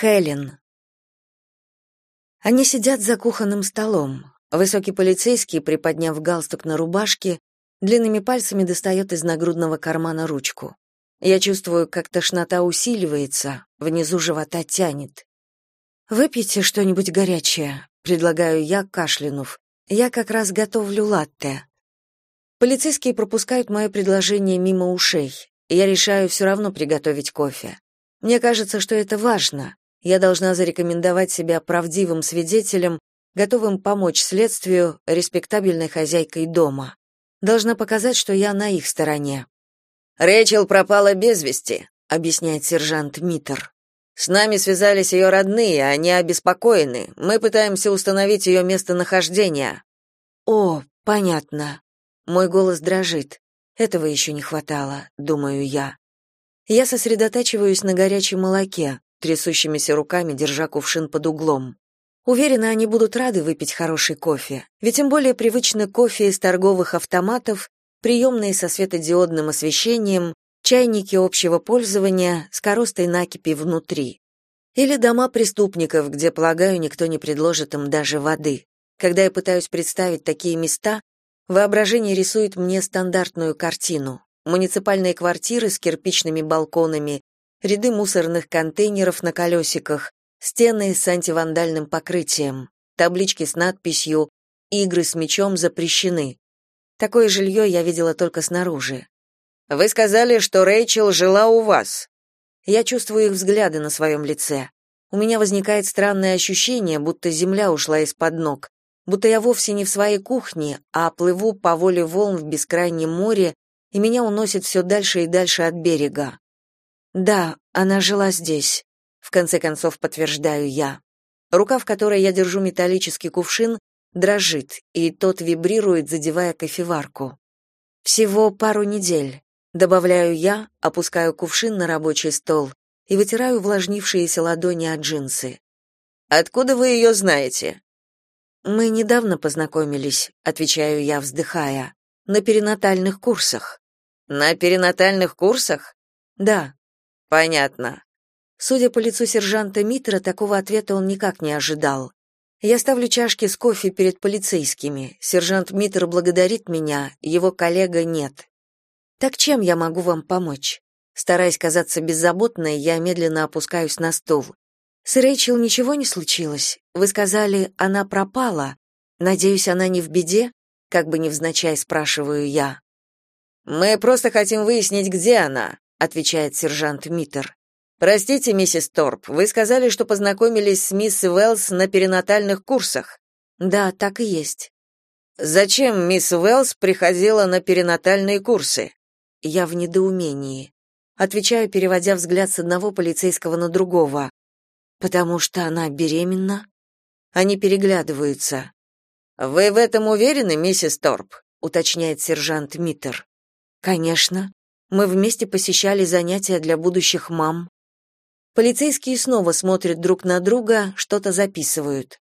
Хелен. Они сидят за кухонным столом. Высокий полицейский, приподняв галстук на рубашке, длинными пальцами достает из нагрудного кармана ручку. Я чувствую, как тошнота усиливается, внизу живота тянет. «Выпейте что-нибудь горячее», — предлагаю я, кашлянув. «Я как раз готовлю латте». Полицейские пропускают мое предложение мимо ушей. Я решаю все равно приготовить кофе. Мне кажется, что это важно. Я должна зарекомендовать себя правдивым свидетелем, готовым помочь следствию, респектабельной хозяйкой дома. Должна показать, что я на их стороне. Рэйчел пропала без вести, объясняет сержант Миттер. С нами связались ее родные, они обеспокоены. Мы пытаемся установить ее местонахождение. О, понятно. Мой голос дрожит. Этого еще не хватало, думаю я. Я сосредотачиваюсь на горячем молоке, трясущимися руками держа кувшин под углом. Уверена, они будут рады выпить хороший кофе, ведь им более привычны кофе из торговых автоматов, приемные со светодиодным освещением, чайники общего пользования с коростой накипи внутри. Или дома преступников, где, полагаю, никто не предложит им даже воды. Когда я пытаюсь представить такие места, Воображение рисует мне стандартную картину. Муниципальные квартиры с кирпичными балконами, ряды мусорных контейнеров на колесиках, стены с антивандальным покрытием, таблички с надписью «Игры с мячом запрещены». Такое жилье я видела только снаружи. «Вы сказали, что Рэйчел жила у вас». Я чувствую их взгляды на своем лице. У меня возникает странное ощущение, будто земля ушла из-под ног, будто я вовсе не в своей кухне, а плыву по воле волн в бескрайнем море, и меня уносит все дальше и дальше от берега. Да, она жила здесь, в конце концов подтверждаю я. Рука, в которой я держу металлический кувшин, дрожит, и тот вибрирует, задевая кофеварку. Всего пару недель, добавляю я, опускаю кувшин на рабочий стол и вытираю увлажнившиеся ладони от джинсы. Откуда вы ее знаете? Мы недавно познакомились, отвечаю я, вздыхая. На перинатальных курсах. На перинатальных курсах? Да. Понятно. Судя по лицу сержанта Митра, такого ответа он никак не ожидал. Я ставлю чашки с кофе перед полицейскими. Сержант Митр благодарит меня, его коллега нет. Так чем я могу вам помочь? Стараясь казаться беззаботной, я медленно опускаюсь на стул. С Рэйчел ничего не случилось. Вы сказали, она пропала. Надеюсь, она не в беде? Как бы невзначай спрашиваю я. Мы просто хотим выяснить, где она, отвечает сержант Миттер. Простите, миссис Торп, вы сказали, что познакомились с мисс Уэллс на перинатальных курсах. Да, так и есть. Зачем мисс Уэллс приходила на перинатальные курсы? Я в недоумении. Отвечаю, переводя взгляд с одного полицейского на другого. Потому что она беременна? Они переглядываются. Вы в этом уверены, миссис Торп? уточняет сержант Миттер. Конечно. Мы вместе посещали занятия для будущих мам. Полицейские снова смотрят друг на друга, что-то записывают.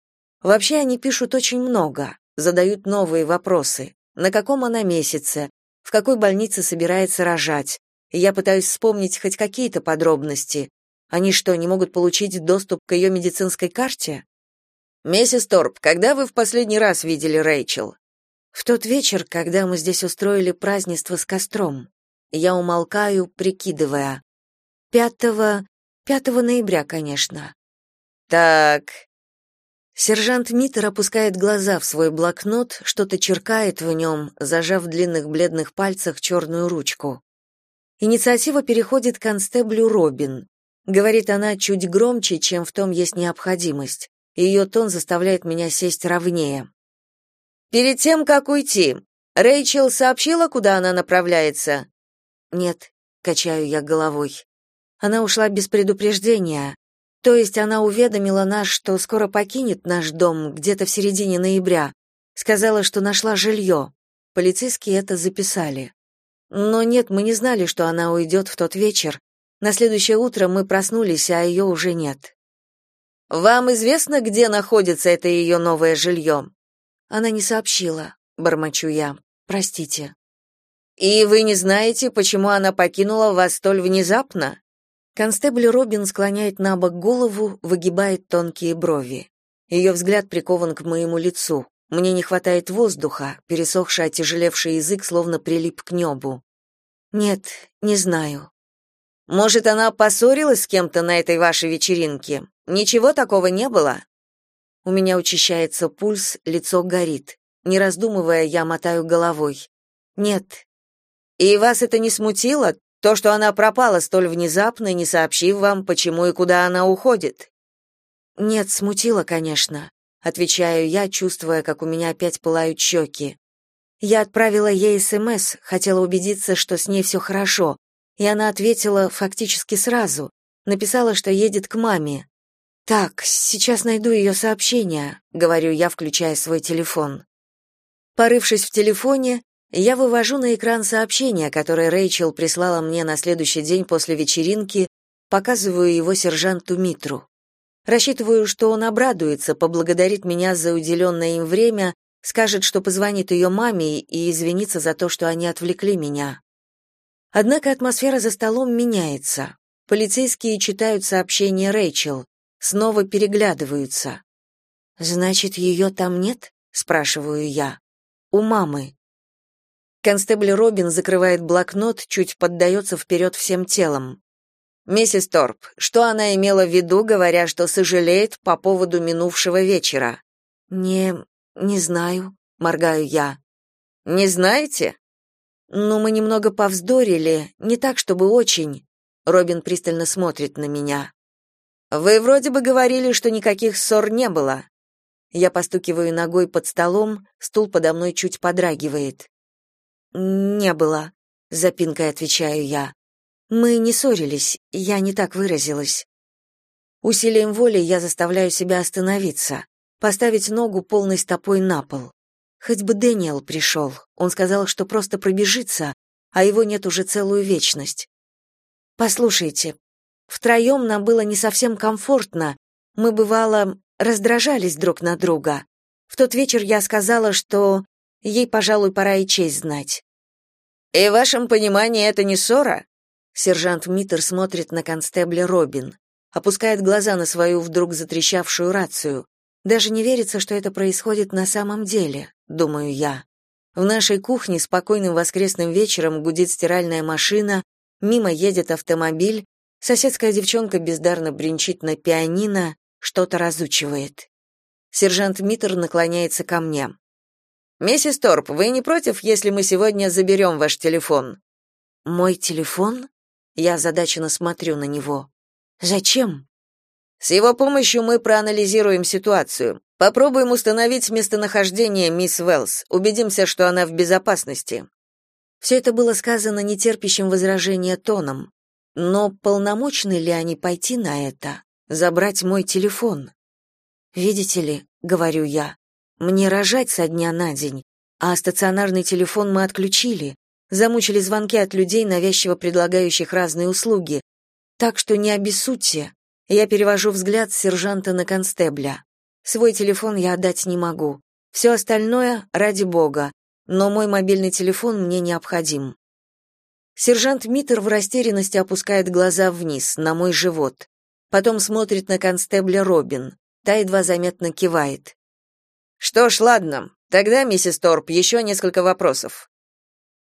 Вообще они пишут очень много, задают новые вопросы. На каком она месяце? В какой больнице собирается рожать? Я пытаюсь вспомнить хоть какие-то подробности. Они что, не могут получить доступ к ее медицинской карте? Миссис Торп, когда вы в последний раз видели Рэйчел? В тот вечер, когда мы здесь устроили празднество с костром. Я умолкаю, прикидывая. Пятого... Пятого ноября, конечно. Так. Сержант Миттер опускает глаза в свой блокнот, что-то черкает в нем, зажав в длинных бледных пальцах черную ручку. Инициатива переходит к констеблю Робин. Говорит она чуть громче, чем в том есть необходимость. Ее тон заставляет меня сесть ровнее. Перед тем, как уйти, Рэйчел сообщила, куда она направляется? Нет, качаю я головой. Она ушла без предупреждения. То есть она уведомила нас, что скоро покинет наш дом где-то в середине ноября. Сказала, что нашла жилье. Полицейские это записали. Но нет, мы не знали, что она уйдет в тот вечер, на следующее утро мы проснулись, а ее уже нет. Вам известно, где находится это ее новое жилье?» Она не сообщила, бормочу я. Простите. И вы не знаете, почему она покинула вас столь внезапно? Констебль Робин склоняет на бок голову, выгибает тонкие брови. Ее взгляд прикован к моему лицу. Мне не хватает воздуха, пересохший отяжелевший язык словно прилип к небу. Нет, не знаю. Может, она поссорилась с кем-то на этой вашей вечеринке? Ничего такого не было? У меня учащается пульс, лицо горит. Не раздумывая, я мотаю головой. Нет. И вас это не смутило, то, что она пропала столь внезапно, не сообщив вам, почему и куда она уходит? Нет, смутило, конечно, отвечаю я, чувствуя, как у меня опять пылают щеки. Я отправила ей СМС, хотела убедиться, что с ней все хорошо, и она ответила фактически сразу. Написала, что едет к маме. Так, сейчас найду ее сообщение, говорю я, включая свой телефон. Порывшись в телефоне, я вывожу на экран сообщение, которое Рэйчел прислала мне на следующий день после вечеринки, показываю его сержанту Митру. Рассчитываю, что он обрадуется, поблагодарит меня за уделенное им время, скажет, что позвонит ее маме и извинится за то, что они отвлекли меня. Однако атмосфера за столом меняется. Полицейские читают сообщение Рэйчел, снова переглядываются. «Значит, ее там нет?» — спрашиваю я. «У мамы». Констебль Робин закрывает блокнот, чуть поддается вперед всем телом. «Миссис Торп, что она имела в виду, говоря, что сожалеет по поводу минувшего вечера?» «Не... не знаю», — моргаю я. «Не знаете?» «Ну, мы немного повздорили, не так, чтобы очень». Робин пристально смотрит на меня. «Вы вроде бы говорили, что никаких ссор не было». Я постукиваю ногой под столом, стул подо мной чуть подрагивает. «Не было», — запинкой отвечаю я. «Мы не ссорились, я не так выразилась». Усилием воли я заставляю себя остановиться, поставить ногу полной стопой на пол. Хоть бы Дэниел пришел, он сказал, что просто пробежится, а его нет уже целую вечность. «Послушайте, втроем нам было не совсем комфортно, мы, бывало, раздражались друг на друга. В тот вечер я сказала, что Ей, пожалуй, пора и честь знать. «И в вашем понимании это не ссора?» Сержант Миттер смотрит на констебля Робин, опускает глаза на свою вдруг затрещавшую рацию. Даже не верится, что это происходит на самом деле, думаю я. В нашей кухне спокойным воскресным вечером гудит стиральная машина, мимо едет автомобиль, соседская девчонка бездарно бренчит на пианино, что-то разучивает. Сержант Миттер наклоняется ко мне. Миссис Торп, вы не против, если мы сегодня заберем ваш телефон? Мой телефон? Я озадаченно смотрю на него. Зачем? С его помощью мы проанализируем ситуацию. Попробуем установить местонахождение мисс Велls, убедимся, что она в безопасности. Все это было сказано нетерпящим возражения тоном. Но полномочны ли они пойти на это? Забрать мой телефон? Видите ли, говорю я, мне рожать со дня на день, а стационарный телефон мы отключили, замучили звонки от людей, навязчиво предлагающих разные услуги. Так что не обессудьте. Я перевожу взгляд с сержанта на констебля. Свой телефон я отдать не могу. Все остальное ради бога, но мой мобильный телефон мне необходим. Сержант Миттер в растерянности опускает глаза вниз, на мой живот. Потом смотрит на констебля Робин. Та едва заметно кивает. Что ж, ладно. Тогда, миссис Торп, еще несколько вопросов.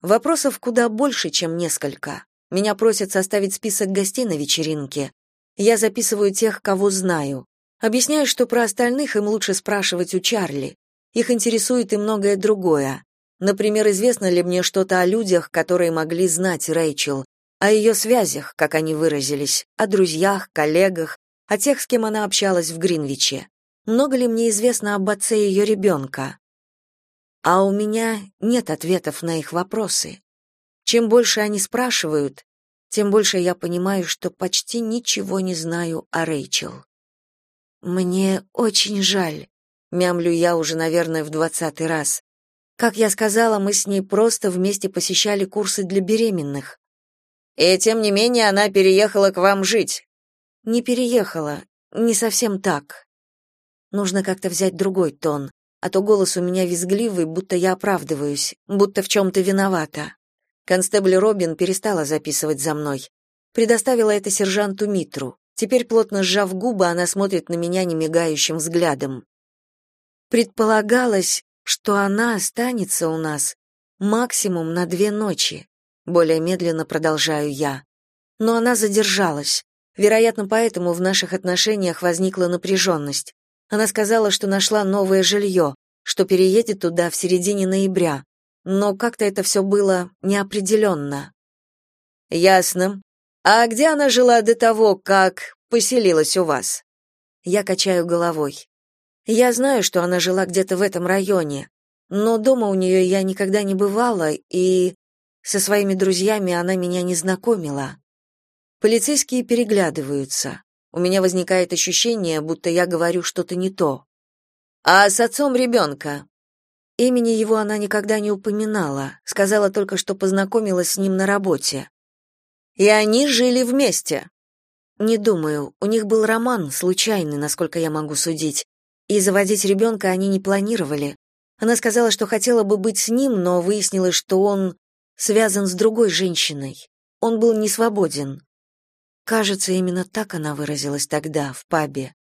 Вопросов куда больше, чем несколько. Меня просят составить список гостей на вечеринке. Я записываю тех, кого знаю. Объясняю, что про остальных им лучше спрашивать у Чарли. Их интересует и многое другое. Например, известно ли мне что-то о людях, которые могли знать Рэйчел, о ее связях, как они выразились, о друзьях, коллегах, о тех, с кем она общалась в Гринвиче много ли мне известно об отце ее ребенка. А у меня нет ответов на их вопросы. Чем больше они спрашивают, тем больше я понимаю, что почти ничего не знаю о Рэйчел. Мне очень жаль, мямлю я уже, наверное, в двадцатый раз. Как я сказала, мы с ней просто вместе посещали курсы для беременных. И тем не менее она переехала к вам жить. Не переехала, не совсем так. Нужно как-то взять другой тон, а то голос у меня визгливый, будто я оправдываюсь, будто в чем-то виновата. Констебль Робин перестала записывать за мной. Предоставила это сержанту Митру. Теперь, плотно сжав губы, она смотрит на меня немигающим взглядом. Предполагалось, что она останется у нас максимум на две ночи. Более медленно продолжаю я. Но она задержалась. Вероятно, поэтому в наших отношениях возникла напряженность. Она сказала, что нашла новое жилье, что переедет туда в середине ноября. Но как-то это все было неопределенно. Ясно. А где она жила до того, как поселилась у вас? Я качаю головой. Я знаю, что она жила где-то в этом районе, но дома у нее я никогда не бывала, и со своими друзьями она меня не знакомила. Полицейские переглядываются. У меня возникает ощущение, будто я говорю что-то не то. А с отцом ребенка?» Имени его она никогда не упоминала, сказала только, что познакомилась с ним на работе. И они жили вместе. Не думаю, у них был роман, случайный, насколько я могу судить. И заводить ребенка они не планировали. Она сказала, что хотела бы быть с ним, но выяснилось, что он связан с другой женщиной. Он был не свободен. Кажется, именно так она выразилась тогда, в пабе.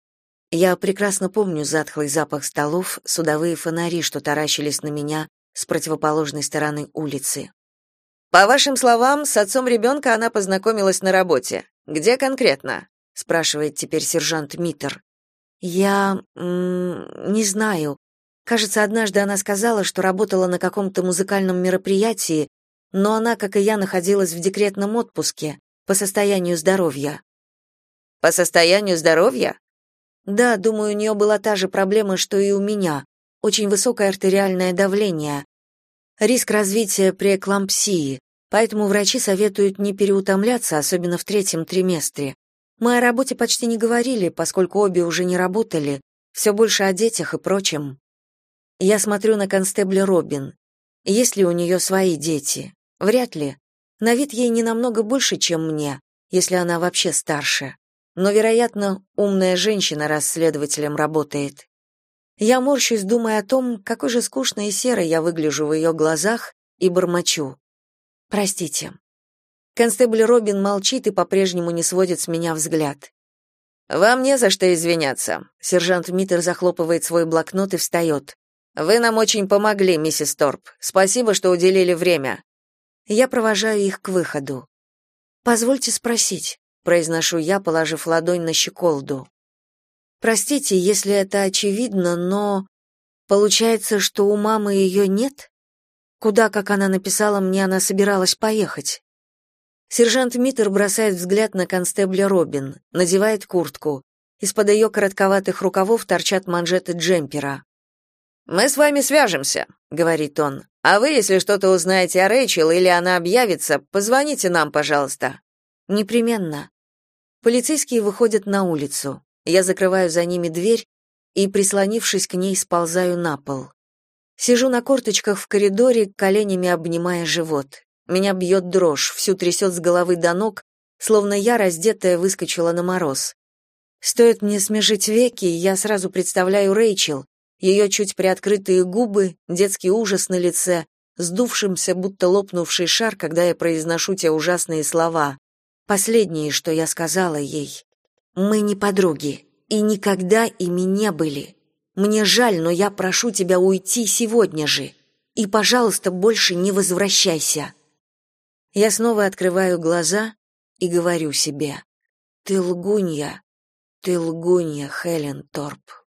Я прекрасно помню затхлый запах столов, судовые фонари, что таращились на меня с противоположной стороны улицы. По вашим словам, с отцом ребенка она познакомилась на работе. Где конкретно? спрашивает теперь сержант Митер. Я не знаю. Кажется, однажды она сказала, что работала на каком-то музыкальном мероприятии, но она, как и я, находилась в декретном отпуске по состоянию здоровья. По состоянию здоровья? Да, думаю, у нее была та же проблема, что и у меня. Очень высокое артериальное давление. Риск развития преэклампсии, поэтому врачи советуют не переутомляться, особенно в третьем триместре. Мы о работе почти не говорили, поскольку обе уже не работали, все больше о детях и прочем. Я смотрю на констебля Робин. Есть ли у нее свои дети? Вряд ли. На вид ей не намного больше, чем мне, если она вообще старше. Но, вероятно, умная женщина расследователем работает. Я морщусь, думая о том, какой же скучной и серой я выгляжу в ее глазах, и бормочу. «Простите». Констебль Робин молчит и по-прежнему не сводит с меня взгляд. «Вам не за что извиняться». Сержант Миттер захлопывает свой блокнот и встает. Вы нам очень помогли, миссис Торп. Спасибо, что уделили время. Я провожаю их к выходу. Позвольте спросить, произношу я, положив ладонь на щеколду. Простите, если это очевидно, но получается, что у мамы ее нет? Куда, как она написала мне, она собиралась поехать? Сержант Миттер бросает взгляд на констебля Робин, надевает куртку. Из-под ее коротковатых рукавов торчат манжеты джемпера. «Мы с вами свяжемся», — говорит он. «А вы, если что-то узнаете о Рэйчел или она объявится, позвоните нам, пожалуйста». «Непременно». Полицейские выходят на улицу. Я закрываю за ними дверь и, прислонившись к ней, сползаю на пол. Сижу на корточках в коридоре, коленями обнимая живот. Меня бьет дрожь, всю трясет с головы до ног, словно я, раздетая, выскочила на мороз. Стоит мне смежить веки, я сразу представляю Рэйчел, ее чуть приоткрытые губы, детский ужас на лице, сдувшимся, будто лопнувший шар, когда я произношу те ужасные слова. Последние, что я сказала ей. «Мы не подруги, и никогда ими не были. Мне жаль, но я прошу тебя уйти сегодня же. И, пожалуйста, больше не возвращайся». Я снова открываю глаза и говорю себе. «Ты лгунья, ты лгунья, Хелен Торп».